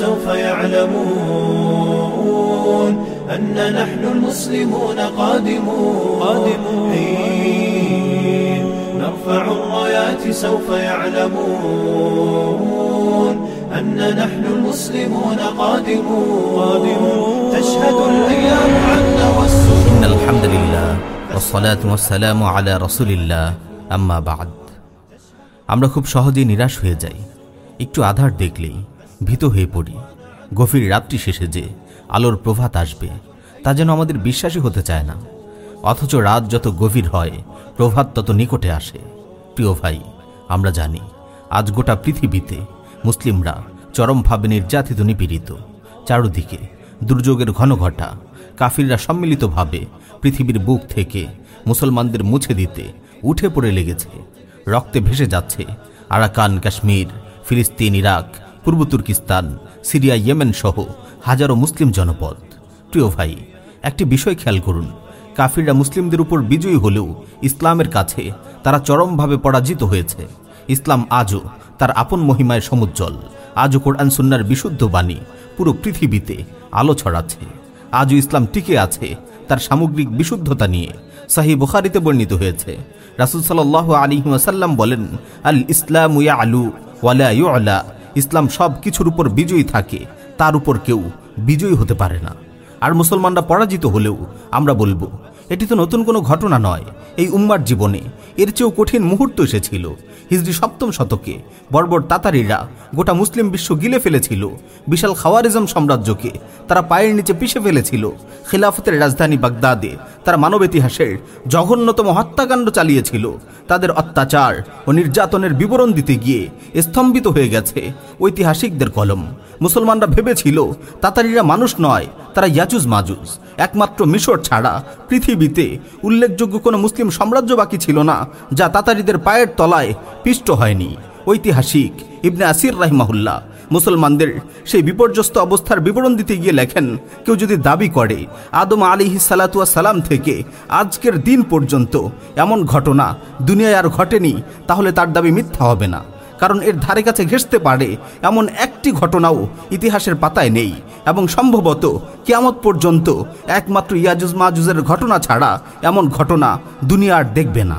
سوف يعلمون أن نحن المسلمون قادمون قادمون حين نرفع الرايات سوف يعلمون أن نحن المسلمون قادمون قادمون تشهد الأيام عنا والسنون إن الحمد لله والصلاة والسلام على رسول الله أما بعد আমরা খুব সহজেই নিরাশ হয়ে যাই একটু আধার দেখলেই ভীত হয়ে পড়ি। গভীর রাত্রি শেষে যে আলোর প্রভাত আসবে, তা যেন আমাদের বিশ্বাসই হতে চায় না। অথচ রাত যত গভীর হয়, প্রভাত তত নিকটে আসে। প্রিয় ভাই, আমরা জানি, আজ গোটা পৃথিবীতে মুসলিমরা চরমভাবে নির্যাতিত, নিপীড়িত। চারদিকে দুর্যোগের ঘন ঘটা, কাফিররা সম্মিলিতভাবে পৃথিবীর বুক থেকে মুসলমানদের মুছে দিতে উঠে পড়ে লেগেছে। রক্তে ভেসে যাচ্ছে আরাকান, কাশ্মীর, ফিলিস্তিন, ইরাক পূর্ব তুর্কিস্তান, সিরিয়া, ইয়েমেন সহ হাজারো মুসলিম জনপদ। প্রিয় ভাই, একটি বিষয় খেয়াল করুন। কাফিররা মুসলিমদের উপর বিজয়ী হলেও ইসলামের কাছে তারা চরমভাবে পরাজিত হয়েছে। ইসলাম আজও তার আপন মহিমায় সমুজ্জ্বল। আজও কোরআন সুন্নার বিশুদ্ধ বাণী পুরো পৃথিবীতে আলো ছড়াচ্ছে। আজও ইসলাম টিকে আছে তার সামগ্রিক বিশুদ্ধতা নিয়ে। সাহি বুখারিতে বর্ণিত হয়েছে, রাসুল সাল আলী বলেন আল ইসলাম ইয়া আলু ওয়ালা ইউ আলা ইসলাম সব কিছুর উপর বিজয়ী থাকে, তার উপর কেউ বিজয়ী হতে পারে না। আর মুসলমানরা পরাজিত হলেও আমরা বলব, এটি তো নতুন কোনো ঘটনা নয়, এই উম্মার জীবনে। এর চেয়েও কঠিন মুহূর্ত এসেছিল। হিজড়ি সপ্তম শতকে, বর্বর তাতারিরা গোটা মুসলিম বিশ্ব গিলে ফেলেছিল। বিশাল খাওয়ারিজম সাম্রাজ্যকে তারা পায়ের নিচে পিষে ফেলেছিল। খিলাফতের রাজধানী বাগদাদে তারা মানব ইতিহাসের জঘন্যতম হত্যাকাণ্ড চালিয়েছিল। তাদের অত্যাচার ও নির্যাতনের বিবরণ দিতে গিয়ে স্তম্ভিত হয়ে গেছে ঐতিহাসিকদের কলম। মুসলমানরা ভেবেছিল, তাতারিরা মানুষ নয়, তারা ইয়াজুজ মাজুজ। একমাত্র মিশর ছাড়া পৃথিবীতে উল্লেখযোগ্য কোনো মুসলিম সাম্রাজ্য বাকি ছিল না, যা তাতারিদের পায়ের তলায় পিষ্ট হয়নি। ঐতিহাসিক ইবনে আসির রাহিমাহুল্লাহ মুসলমানদের সেই বিপর্যস্ত অবস্থার বিবরণ দিতে গিয়ে লেখেন, কেউ যদি দাবি করে আদম আলী সালাতুয়া সালাম থেকে আজকের দিন পর্যন্ত এমন ঘটনা দুনিয়ায় আর ঘটেনি, তাহলে তার দাবি মিথ্যা হবে না। কারণ এর ধারে কাছে ঘেসতে পারে এমন একটি ঘটনাও ইতিহাসের পাতায় নেই এবং সম্ভবত কিয়ামত পর্যন্ত একমাত্র ইয়াজুজ মাজুজের ঘটনা ছাড়া এমন ঘটনা দুনিয়া আর দেখবে না।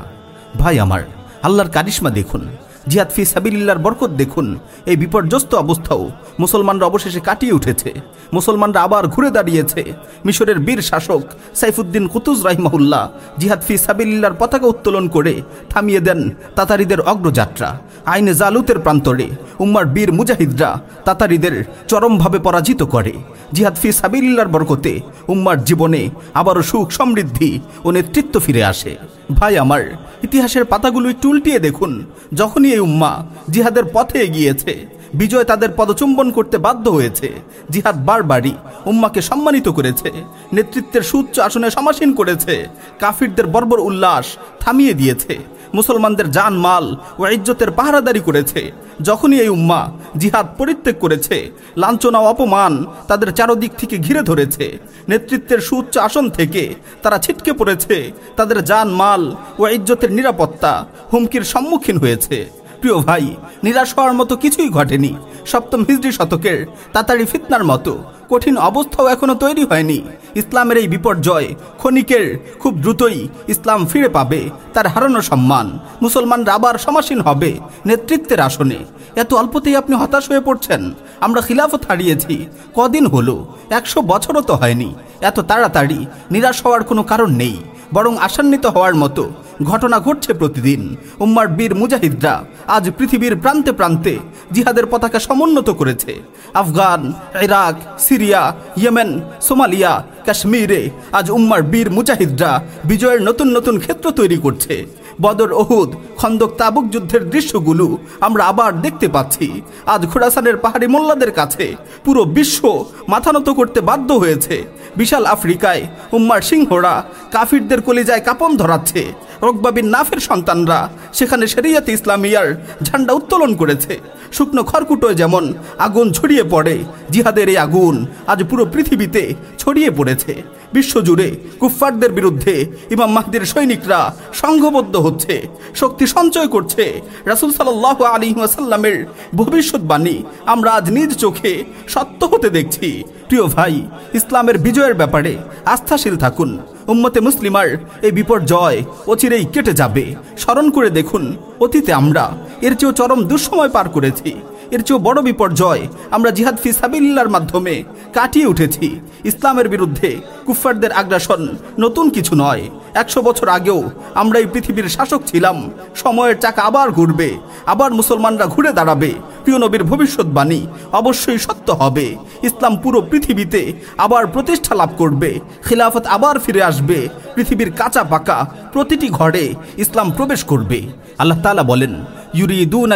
ভাই আমার, আল্লাহর কারিশ্মা দেখুন। জিহাদ ফি সাবিল্লার বরকত দেখুন। এই বিপর্যস্ত অবস্থাও মুসলমানরা অবশেষে কাটিয়ে উঠেছে। মুসলমানরা আবার ঘুরে দাঁড়িয়েছে। মিশরের বীর শাসক সাইফুদ্দিন কুতুজ রাহিমাহুল্লাহ জিহাদ ফি সাবিল্লার পতাকা উত্তোলন করে থামিয়ে দেন তাতারিদের অগ্রযাত্রা। আইনে জালুতের প্রান্তরে উম্মার বীর মুজাহিদরা তাতারিদের চরমভাবে পরাজিত করে। জিহাদ ফি সাবিল্লার বরকতে উম্মার জীবনে আবারও সুখ সমৃদ্ধি ও নেতৃত্ব ফিরে আসে। ভাই আমার, ইতিহাসের পাতাগুলো একটু উল্টিয়ে দেখুন। যখনই এই উম্মা জিহাদের পথে এগিয়েছে, বিজয় তাদের পদচুম্বন করতে বাধ্য হয়েছে। জিহাদ বারবারই উম্মাকে সম্মানিত করেছে, নেতৃত্বের সুচ্চ আসনে সমাসীন করেছে, কাফিরদের বর্বর উল্লাস থামিয়ে দিয়েছে। মুসলমানদের জান, মাল ও ইজ্জতের পাহারাদারি করেছে। যখনই এই উম্মা জিহাদ পরিত্যাগ করেছে, লাঞ্ছনা অপমান তাদের চারদিক থেকে ঘিরে ধরেছে। নেতৃত্বের সুউচ্চ আসন থেকে তারা ছিটকে পড়েছে। তাদের জান, মাল ও ইজ্জতের নিরাপত্তা হুমকির সম্মুখীন হয়েছে। প্রিয় ভাই, নিরাশ হওয়ার মতো কিছুই ঘটেনি। সপ্তম হিজড়ি শতকের তাতারি ফিতনার মতো। কঠিন অবস্থাও এখনও তৈরি হয়নি। ইসলামের এই বিপর্যয় ক্ষণিকের খুব দ্রুতই ইসলাম ফিরে পাবে, তার হারানো সম্মান। মুসলমানরা আবার সমাসীন হবে নেতৃত্বের আসনে। এত অল্পতেই আপনি হতাশ হয়ে পড়ছেন। আমরা খিলাফত হারিয়েছি। কদিন হলো? একশো বছরও তো হয়নি। এত তাড়াতাড়ি। নিরাশ হওয়ার কোনো কারণ নেই। বরং আশান্বিত হওয়ার মতো। ঘটনা ঘটছে প্রতিদিন। উম্মার বীর মুজাহিদরা আজ পৃথিবীর প্রান্তে প্রান্তে জিহাদের পতাকা সমুন্নত করেছে। Afghan, Iraq, Syria, Yemen, Somalia, কাশ্মীরে আজ উম্মার বীর মুজাহিদরা বিজয়ের নতুন নতুন ক্ষেত্র তৈরি করছে। বদর, ওহুদ, খন্দক তাবুক যুদ্ধের দৃশ্যগুলো আমরা আবার দেখতে পাচ্ছি। আজ খোরাসানের পাহাড়ি মোল্লাদের কাছে পুরো বিশ্ব মাথানত করতে বাধ্য হয়েছে। বিশাল আফ্রিকায় উম্মার সিংহরা কাফিরদের কলিজায় কাপন ধরাচ্ছে। রকবাবিন নাফের সন্তানরা, সেখানে শরিয়তে ইসলামিয়ার ঝান্ডা উত্তোলন করেছে। শুকনো খড়কুটোয় যেমন আগুন ছড়িয়ে পড়ে, জিহাদের এই আগুন আজ পুরো পৃথিবীতে ছড়িয়ে পড়েছে। বিশ্বজুড়ে কুফফারদের বিরুদ্ধে ইমাম মাহদির সৈনিকরা সংঘবদ্ধ হচ্ছে। শক্তি সঞ্চয় করছে রাসুল সাল্লাহ আলী ওয়াসাল্লামের ভবিষ্যৎবাণী। আমরা আজ নিজ চোখে সত্য হতে দেখছি। প্রিয় ভাই, ইসলামের বিজয়ের ব্যাপারে আস্থাশীল থাকুন। উম্মতে মুসলিমার এই বিপর্যয় অচিরেই কেটে যাবে। স্মরণ করে দেখুন, অতীতে আমরা এর চেয়েও চরম দুঃসময় পার করেছি। এর চেয়েও বড় বিপর্যয় আমরা জিহাদ ফি সাবিল্লার মাধ্যমে কাটিয়ে উঠেছি। ইসলামের বিরুদ্ধে কুফফারদের আগ্রাসন নতুন কিছু নয়। একশো বছর আগেও আমরা এই পৃথিবীর শাসক ছিলাম। সময়ের চাকা আবার ঘুরবে, আবার মুসলমানরা ঘুরে দাঁড়াবে। প্রিয় নবীর ভবিষ্যৎবাণী অবশ্যই সত্য হবে। ইসলাম পুরো পৃথিবীতে আবার প্রতিষ্ঠা লাভ করবে। খিলাফত আবার ফিরে আসবে। পৃথিবীর কাঁচা পাকা প্রতিটি ঘরে ইসলাম প্রবেশ করবে। আল্লাহ তালা বলেন, ইউরিদুন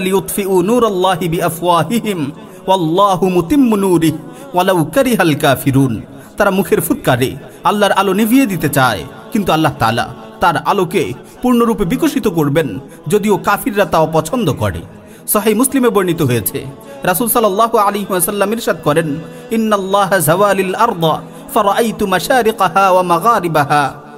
মুতিম্মু নূরিহি, ওয়ালাউ কারিহাল কাফিরুন। তারা মুখের ফুৎকারে আল্লাহর আলো নিভিয়ে দিতে চায়। কিন্তু আল্লাহ তালা তার আলোকে পূর্ণরূপে বিকশিত করবেন, যদিও কাফিররা তা অপছন্দ করে। সহাই মুসলিমে বর্ণিত হয়েছে। রাসূল সাল্লাল্লাহু আলী ওয়াসাল্লাম ইরশাদ করেন, ইন্নাল্লাহ জাওয়ালিল আরদা মাশারিকাহা ওয়া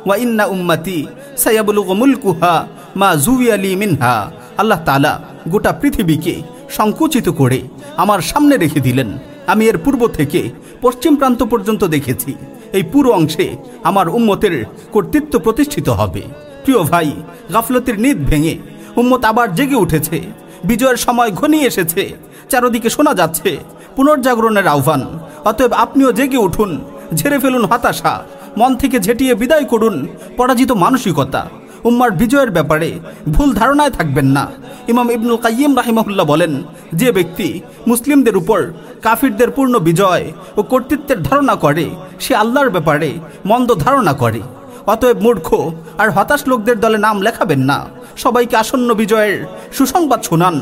ওয়া ইন্না উম্মতি সায়াবলুগু মুলকুহা মা জুবিয়া লি মিনহা। আল্লাহ তাআলা গোটা পৃথিবীকে সংকুচিত করে আমার সামনে রেখে দিলেন। আমি এর পূর্ব থেকে পশ্চিম প্রান্ত পর্যন্ত দেখেছি। এই পুরো অংশে আমার উম্মতের কর্তৃত্ব প্রতিষ্ঠিত হবে। প্রিয় ভাই, গাফলতির নিদ ভেঙে উম্মত আবার জেগে উঠেছে। বিজয়ের সময় ঘনিয়ে এসেছে। চারদিকে শোনা যাচ্ছে পুনর্জাগরণের আহ্বান। অতএব আপনিও জেগে উঠুন, ঝেড়ে ফেলুন হতাশা, মন থেকে ঝেঁটিয়ে বিদায় করুন পরাজিত মানসিকতা। উম্মার বিজয়ের ব্যাপারে ভুল ধারণায় থাকবেন না। ইমাম ইবনুল কাইয়িম রাহিমাহুল্লাহ বলেন, যে ব্যক্তি মুসলিমদের উপর কাফিরদের পূর্ণ বিজয় ও কর্তৃত্বের ধারণা করে, সে আল্লাহর ব্যাপারে মন্দ ধারণা করে। অতএব মূর্খ আর হতাশ লোকদের দলে নাম লেখাবেন না। সবাইকে আসন্ন বিজয়ের সুসংবাদ শোনান।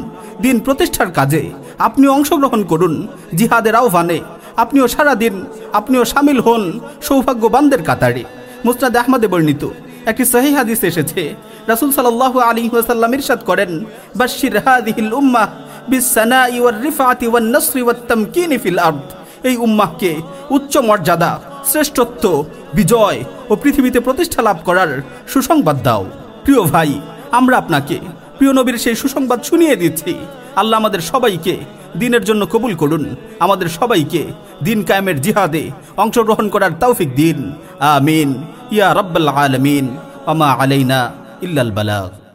দিন প্রতিষ্ঠার কাজে আপনিও অংশগ্রহণ করুন জিহাদের আহ্বানে। আপনিও সারা দিন, আপনিও সামিল হন সৌভাগ্যবানদের কাতারে। মুসনাদ আহমদে বর্ণিত একটি সহি হাদিস এসেছে, রাসূল সাল্লাল্লাহু আলাইহি ওয়াসাল্লাম ইরশাদ করেন, বাশশির হাযিহিল উম্মাহ বিসসানাই ওয়ার রিফাতি ওয়ান নাসরি ওয়াত তামকিনি ফিল এই উম্মাহকে উচ্চ মর্যাদা, শ্রেষ্ঠত্ব, বিজয় ও পৃথিবীতে প্রতিষ্ঠা লাভ করার সুসংবাদ দাও। প্রিয় ভাই আমরা আপনাকে প্রিয় নবীর সেই সুসংবাদ শুনিয়ে দিচ্ছি। আল্লাহ আমাদের সবাইকে দিনের জন্য কবুল করুন। আমাদের সবাইকে দিন কায়েমের জিহাদে অংশগ্রহণ করার তৌফিক দিন। আমিন। ইয়া রব্বাল আলমিন। আমা আলাইনা ইল্লাল বালাগ।